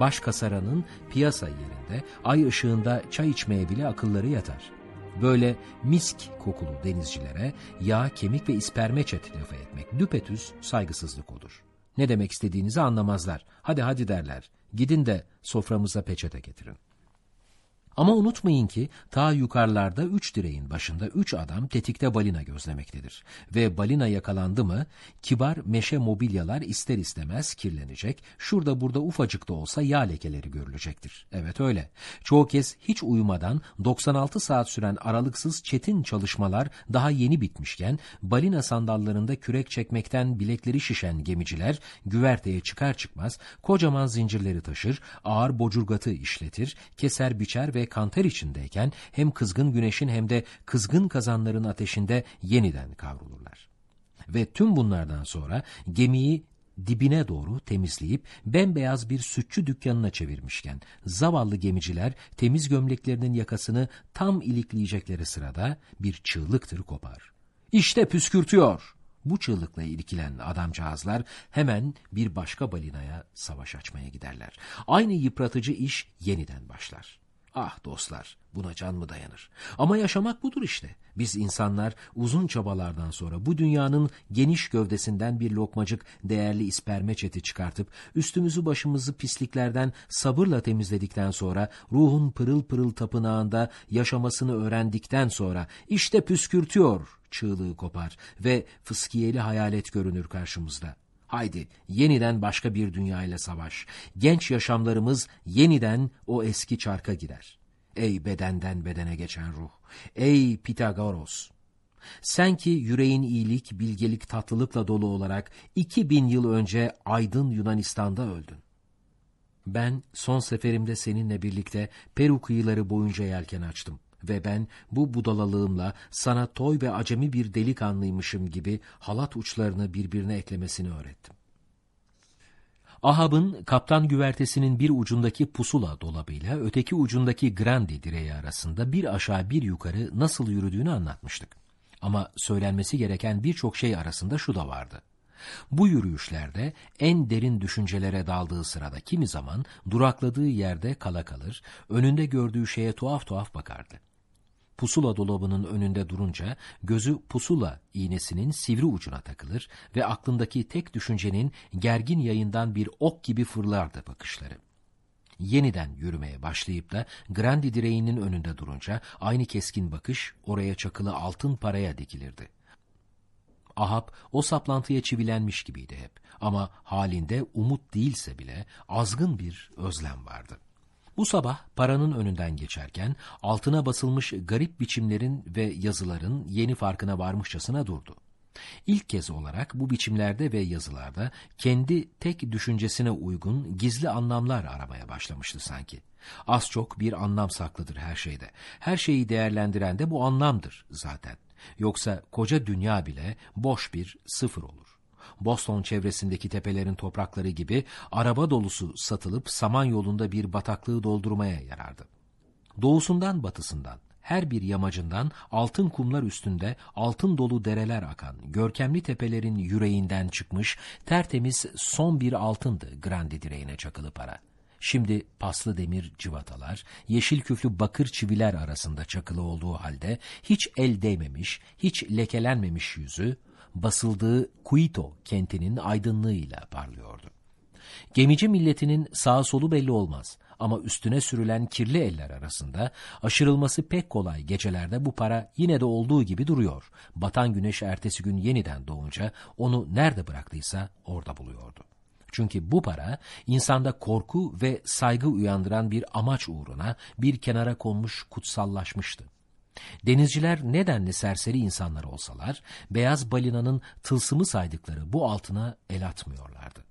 Baş kasaranın piyasa yerinde ay ışığında çay içmeye bile akılları yatar. Böyle misk kokulu denizcilere yağ, kemik ve ispermeçe telafi etmek düpetüz saygısızlık olur. Ne demek istediğinizi anlamazlar. Hadi hadi derler. Gidin de soframıza peçete getirin. Ama unutmayın ki ta yukarılarda üç direğin başında üç adam tetikte balina gözlemektedir. Ve balina yakalandı mı kibar meşe mobilyalar ister istemez kirlenecek, şurada burada ufacık da olsa yağ lekeleri görülecektir. Evet öyle. Çoğu kez hiç uyumadan 96 saat süren aralıksız çetin çalışmalar daha yeni bitmişken balina sandallarında kürek çekmekten bilekleri şişen gemiciler güverteye çıkar çıkmaz kocaman zincirleri taşır, ağır bocurgatı işletir, keser biçer ve kanter içindeyken hem kızgın güneşin hem de kızgın kazanların ateşinde yeniden kavrulurlar. Ve tüm bunlardan sonra gemiyi dibine doğru temizleyip bembeyaz bir sütçü dükkanına çevirmişken zavallı gemiciler temiz gömleklerinin yakasını tam ilikleyecekleri sırada bir çığlıktır kopar. İşte püskürtüyor. Bu çığlıkla ilgilen adamcağızlar hemen bir başka balinaya savaş açmaya giderler. Aynı yıpratıcı iş yeniden başlar. Ah dostlar, buna can mı dayanır? Ama yaşamak budur işte. Biz insanlar uzun çabalardan sonra bu dünyanın geniş gövdesinden bir lokmacık değerli isperme çeti çıkartıp üstümüzü başımızı pisliklerden sabırla temizledikten sonra ruhun pırıl pırıl tapınağında yaşamasını öğrendikten sonra işte püskürtüyor çığlığı kopar ve fıskiyeli hayalet görünür karşımızda. Haydi yeniden başka bir dünyayla savaş. Genç yaşamlarımız yeniden o eski çarka girer. Ey bedenden bedene geçen ruh. Ey Pitagoros. Sen ki yüreğin iyilik, bilgelik, tatlılıkla dolu olarak 2000 yıl önce aydın Yunanistan'da öldün. Ben son seferimde seninle birlikte Peru kıyıları boyunca yelken açtım ve ben bu budalalığımla sana toy ve acemi bir delikanlıymışım gibi halat uçlarını birbirine eklemesini öğrettim. Ahab'ın kaptan güvertesinin bir ucundaki pusula dolabıyla öteki ucundaki grandi direği arasında bir aşağı bir yukarı nasıl yürüdüğünü anlatmıştık. Ama söylenmesi gereken birçok şey arasında şu da vardı. Bu yürüyüşlerde en derin düşüncelere daldığı sırada kimi zaman durakladığı yerde kala kalır, önünde gördüğü şeye tuhaf tuhaf bakardı pusula dolabının önünde durunca gözü pusula iğnesinin sivri ucuna takılır ve aklındaki tek düşüncenin gergin yayından bir ok gibi fırlardı bakışları. Yeniden yürümeye başlayıp da Grandi direğinin önünde durunca aynı keskin bakış oraya çakılı altın paraya dikilirdi. Ahab o saplantıya çivilenmiş gibiydi hep ama halinde umut değilse bile azgın bir özlem vardı. Bu sabah paranın önünden geçerken altına basılmış garip biçimlerin ve yazıların yeni farkına varmışçasına durdu. İlk kez olarak bu biçimlerde ve yazılarda kendi tek düşüncesine uygun gizli anlamlar aramaya başlamıştı sanki. Az çok bir anlam saklıdır her şeyde. Her şeyi değerlendiren de bu anlamdır zaten. Yoksa koca dünya bile boş bir sıfır olur. Boston çevresindeki tepelerin toprakları gibi araba dolusu satılıp saman yolunda bir bataklığı doldurmaya yarardı. Doğusundan batısından, her bir yamacından altın kumlar üstünde altın dolu dereler akan, görkemli tepelerin yüreğinden çıkmış, tertemiz son bir altındı Grandi direğine çakılı para. Şimdi paslı demir civatalar, yeşil küflü bakır çiviler arasında çakılı olduğu halde hiç el değmemiş, hiç lekelenmemiş yüzü, basıldığı Quito kentinin aydınlığıyla parlıyordu. Gemici milletinin sağ solu belli olmaz ama üstüne sürülen kirli eller arasında aşırılması pek kolay gecelerde bu para yine de olduğu gibi duruyor. Batan güneş ertesi gün yeniden doğunca onu nerede bıraktıysa orada buluyordu. Çünkü bu para insanda korku ve saygı uyandıran bir amaç uğruna bir kenara konmuş kutsallaşmıştı. Denizciler nedenli serseri insanlar olsalar, beyaz balinanın tılsımı saydıkları bu altına el atmıyorlardı.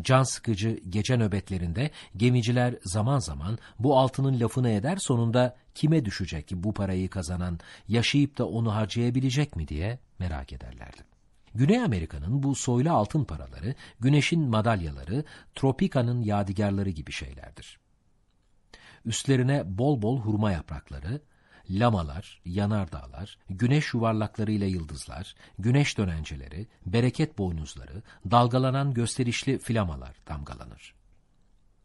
Can sıkıcı gece nöbetlerinde gemiciler zaman zaman bu altının lafını eder sonunda kime düşecek bu parayı kazanan, yaşayıp da onu harcayabilecek mi diye merak ederlerdi. Güney Amerika'nın bu soylu altın paraları, güneşin madalyaları, tropika'nın yadigarları gibi şeylerdir. Üstlerine bol bol hurma yaprakları, lamalar, yanardağlar, güneş yuvarlaklarıyla yıldızlar, güneş dönenceleri, bereket boynuzları, dalgalanan gösterişli flamalar damgalanır.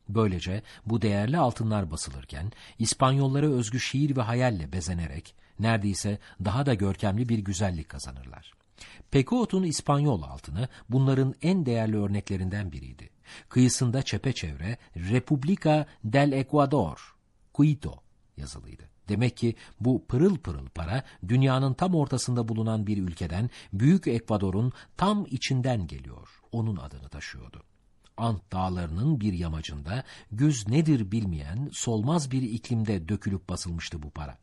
Böylece bu değerli altınlar basılırken İspanyollara özgü şiir ve hayalle bezenerek neredeyse daha da görkemli bir güzellik kazanırlar. Pequot'un İspanyol altını bunların en değerli örneklerinden biriydi. Kıyısında çepeçevre República del Ecuador, Quito yazılıydı. Demek ki bu pırıl pırıl para dünyanın tam ortasında bulunan bir ülkeden Büyük Ekvador'un tam içinden geliyor. Onun adını taşıyordu. Ant dağlarının bir yamacında göz nedir bilmeyen solmaz bir iklimde dökülüp basılmıştı bu para.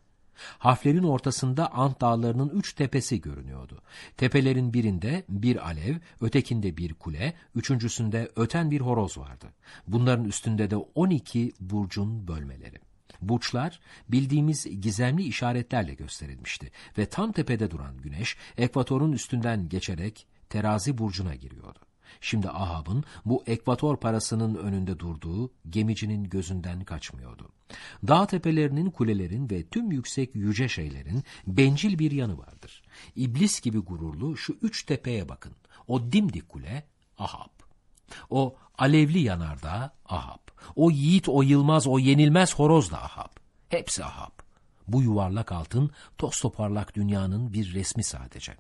Harflerin ortasında Ant dağlarının üç tepesi görünüyordu. Tepelerin birinde bir alev, ötekinde bir kule, üçüncüsünde öten bir horoz vardı. Bunların üstünde de 12 burcun bölmeleri. Burçlar bildiğimiz gizemli işaretlerle gösterilmişti ve tam tepede duran güneş ekvatorun üstünden geçerek terazi burcuna giriyordu. Şimdi Ahab'ın bu ekvator parasının önünde durduğu gemicinin gözünden kaçmıyordu. Dağ tepelerinin, kulelerin ve tüm yüksek yüce şeylerin bencil bir yanı vardır. İblis gibi gururlu şu üç tepeye bakın. O dimdik kule Ahab. O alevli yanardağ Ahab. O yiğit, o yılmaz, o yenilmez horoz da Ahab. Hepsi Ahab. Bu yuvarlak altın toz toparlak dünyanın bir resmi sadece.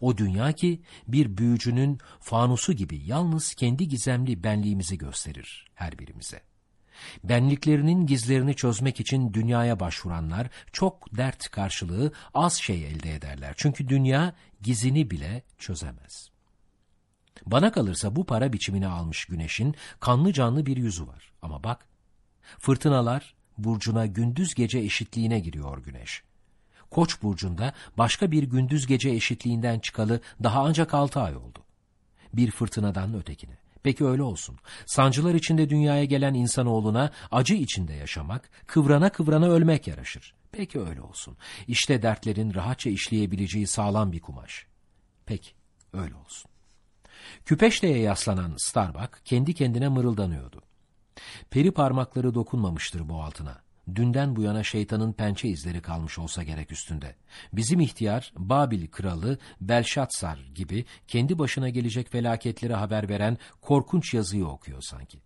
O dünya ki bir büyücünün fanusu gibi yalnız kendi gizemli benliğimizi gösterir her birimize. Benliklerinin gizlerini çözmek için dünyaya başvuranlar çok dert karşılığı az şey elde ederler. Çünkü dünya gizini bile çözemez. Bana kalırsa bu para biçimini almış güneşin kanlı canlı bir yüzü var. Ama bak, fırtınalar burcuna gündüz gece eşitliğine giriyor güneş. Koç burcunda başka bir gündüz gece eşitliğinden çıkalı daha ancak altı ay oldu. Bir fırtınadan ötekine. Peki öyle olsun. Sancılar içinde dünyaya gelen insanoğluna acı içinde yaşamak, kıvrana kıvrana ölmek yaraşır. Peki öyle olsun. İşte dertlerin rahatça işleyebileceği sağlam bir kumaş. Peki öyle olsun. Küpeşte'ye yaslanan Starbuck kendi kendine mırıldanıyordu. Peri parmakları dokunmamıştır bu altına. Dünden bu yana şeytanın pençe izleri kalmış olsa gerek üstünde. Bizim ihtiyar, Babil kralı Belşatsar gibi kendi başına gelecek felaketleri haber veren korkunç yazıyı okuyor sanki.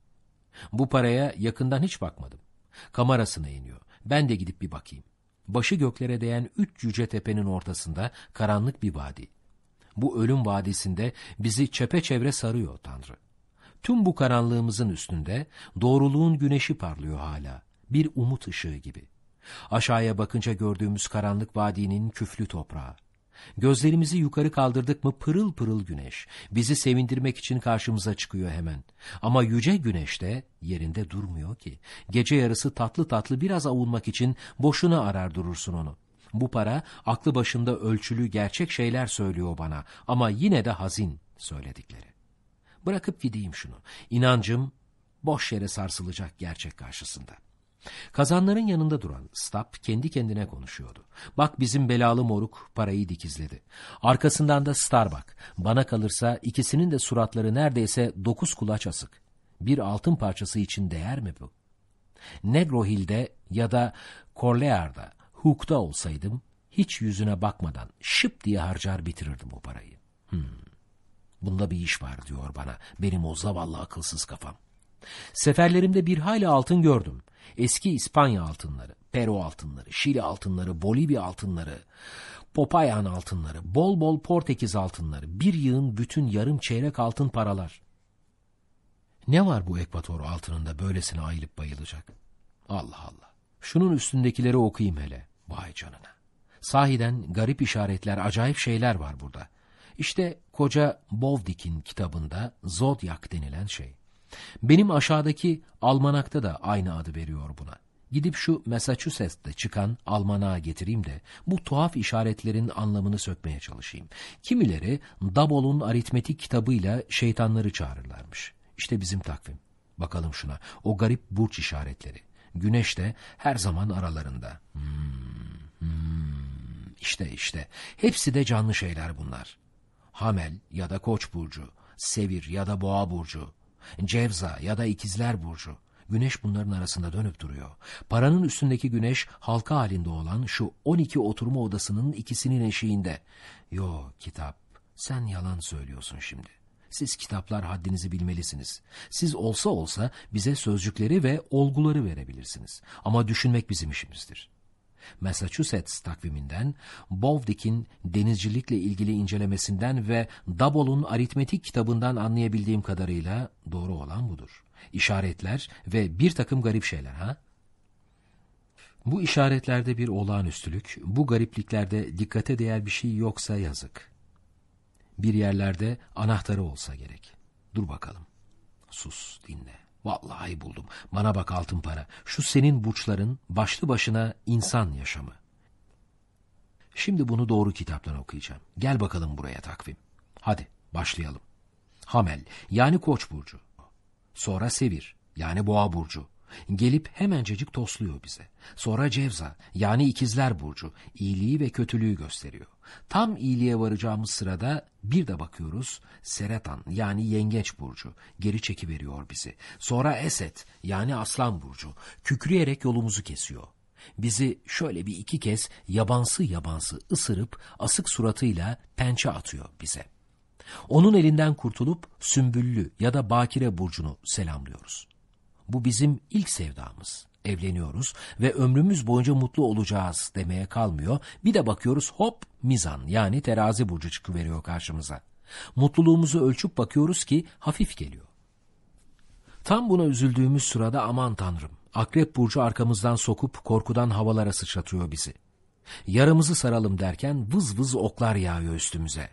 Bu paraya yakından hiç bakmadım. Kamerasına iniyor. Ben de gidip bir bakayım. Başı göklere değen üç yüce tepenin ortasında karanlık bir vadi. Bu ölüm vadisinde bizi çepeçevre sarıyor Tanrı. Tüm bu karanlığımızın üstünde doğruluğun güneşi parlıyor hala, bir umut ışığı gibi. Aşağıya bakınca gördüğümüz karanlık vadinin küflü toprağı. Gözlerimizi yukarı kaldırdık mı pırıl pırıl güneş. Bizi sevindirmek için karşımıza çıkıyor hemen. Ama yüce güneş de yerinde durmuyor ki. Gece yarısı tatlı tatlı biraz avunmak için boşuna arar durursun onu. Bu para aklı başında ölçülü gerçek şeyler söylüyor bana ama yine de hazin söyledikleri. Bırakıp gideyim şunu. İnancım boş yere sarsılacak gerçek karşısında. Kazanların yanında duran Stap kendi kendine konuşuyordu. Bak bizim belalı moruk parayı dikizledi. Arkasından da Starbuck. Bana kalırsa ikisinin de suratları neredeyse dokuz kulaç asık. Bir altın parçası için değer mi bu? Negro Hill'de ya da Corlear'da hukukta olsaydım hiç yüzüne bakmadan şıp diye harcar bitirirdim o parayı. Hmm. Bunda bir iş var diyor bana benim o zavallı akılsız kafam. Seferlerimde bir hayli altın gördüm. Eski İspanya altınları, Peru altınları, Şili altınları, Bolivya altınları, Popayan altınları, bol bol Portekiz altınları, bir yığın bütün yarım çeyrek altın paralar. Ne var bu ekvator altınında böylesine ayılıp bayılacak? Allah Allah. Şunun üstündekileri okuyayım hele. Vay canına. Sahiden garip işaretler, acayip şeyler var burada. İşte koca Bovdik'in kitabında Zodyak denilen şey. Benim aşağıdaki almanakta da aynı adı veriyor buna. Gidip şu Massachusetts'te çıkan almanağı getireyim de bu tuhaf işaretlerin anlamını sökmeye çalışayım. Kimileri Dabol'un aritmetik kitabıyla şeytanları çağırırlarmış. İşte bizim takvim. Bakalım şuna. O garip burç işaretleri. Güneş de her zaman aralarında. Hmm, işte işte. Hepsi de canlı şeyler bunlar. Hamel ya da Koç burcu, Sevir ya da Boğa burcu, Cevza ya da İkizler burcu. Güneş bunların arasında dönüp duruyor. Paranın üstündeki güneş halka halinde olan şu 12 oturma odasının ikisinin eşiğinde. Yo kitap, sen yalan söylüyorsun şimdi. Siz kitaplar haddinizi bilmelisiniz. Siz olsa olsa bize sözcükleri ve olguları verebilirsiniz. Ama düşünmek bizim işimizdir. Massachusetts takviminden, Bovdick'in denizcilikle ilgili incelemesinden ve Dabol'un aritmetik kitabından anlayabildiğim kadarıyla doğru olan budur. İşaretler ve bir takım garip şeyler ha? Bu işaretlerde bir olağanüstülük, bu garipliklerde dikkate değer bir şey yoksa yazık. Bir yerlerde anahtarı olsa gerek. Dur bakalım. Sus, dinle. Vallahi buldum. Bana bak altın para. Şu senin burçların başlı başına insan yaşamı. Şimdi bunu doğru kitaptan okuyacağım. Gel bakalım buraya takvim. Hadi başlayalım. Hamel yani koç burcu. Sonra Sevir yani boğa burcu. Gelip hemencecik tosluyor bize. Sonra Cevza yani ikizler burcu iyiliği ve kötülüğü gösteriyor. Tam iyiliğe varacağımız sırada bir de bakıyoruz Seretan yani yengeç burcu geri çekiveriyor bizi. Sonra Eset yani aslan burcu kükreyerek yolumuzu kesiyor. Bizi şöyle bir iki kez yabansı yabansı ısırıp asık suratıyla pençe atıyor bize. Onun elinden kurtulup Sümbüllü ya da Bakire burcunu selamlıyoruz. Bu bizim ilk sevdamız. Evleniyoruz ve ömrümüz boyunca mutlu olacağız demeye kalmıyor. Bir de bakıyoruz hop mizan yani terazi burcu çıkıveriyor karşımıza. Mutluluğumuzu ölçüp bakıyoruz ki hafif geliyor. Tam buna üzüldüğümüz sırada aman tanrım akrep burcu arkamızdan sokup korkudan havalara sıçratıyor bizi. Yarımızı saralım derken vız vız oklar yağıyor üstümüze.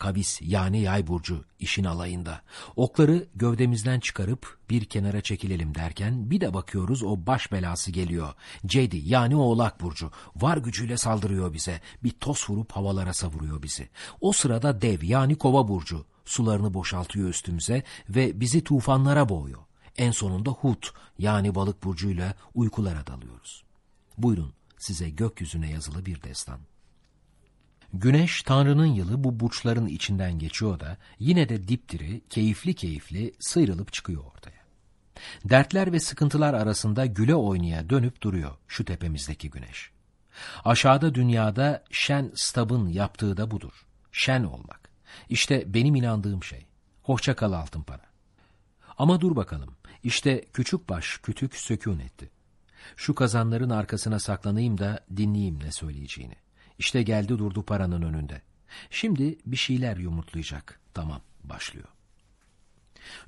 Kavis yani yay burcu işin alayında. Okları gövdemizden çıkarıp bir kenara çekilelim derken bir de bakıyoruz o baş belası geliyor. Cedi yani oğlak burcu var gücüyle saldırıyor bize. Bir tos vurup havalara savuruyor bizi. O sırada dev yani kova burcu sularını boşaltıyor üstümüze ve bizi tufanlara boğuyor. En sonunda Hut yani balık burcuyla uykulara dalıyoruz. Buyurun size gökyüzüne yazılı bir destan. Güneş Tanrı'nın yılı bu burçların içinden geçiyor da yine de dipdiri, keyifli keyifli sıyrılıp çıkıyor ortaya. Dertler ve sıkıntılar arasında güle oynaya dönüp duruyor şu tepemizdeki güneş. Aşağıda dünyada Şen Stab'ın yaptığı da budur. Şen olmak. İşte benim inandığım şey. Hoşça kal altın para. Ama dur bakalım. İşte küçük baş kütük sökün etti. Şu kazanların arkasına saklanayım da dinleyeyim ne söyleyeceğini. İşte geldi durdu paranın önünde. Şimdi bir şeyler yumurtlayacak. Tamam, başlıyor.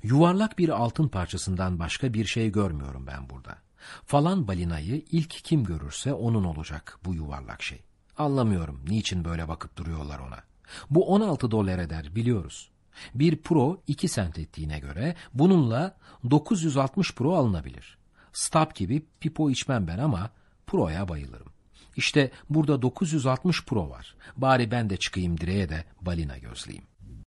Yuvarlak bir altın parçasından başka bir şey görmüyorum ben burada. Falan balinayı ilk kim görürse onun olacak bu yuvarlak şey. Anlamıyorum niçin böyle bakıp duruyorlar ona. Bu 16 dolar eder biliyoruz. Bir pro 2 sent ettiğine göre bununla 960 pro alınabilir. Stab gibi pipo içmem ben ama proya bayılırım. İşte burada 960 Pro var. Bari ben de çıkayım direğe de balina gözleyeyim.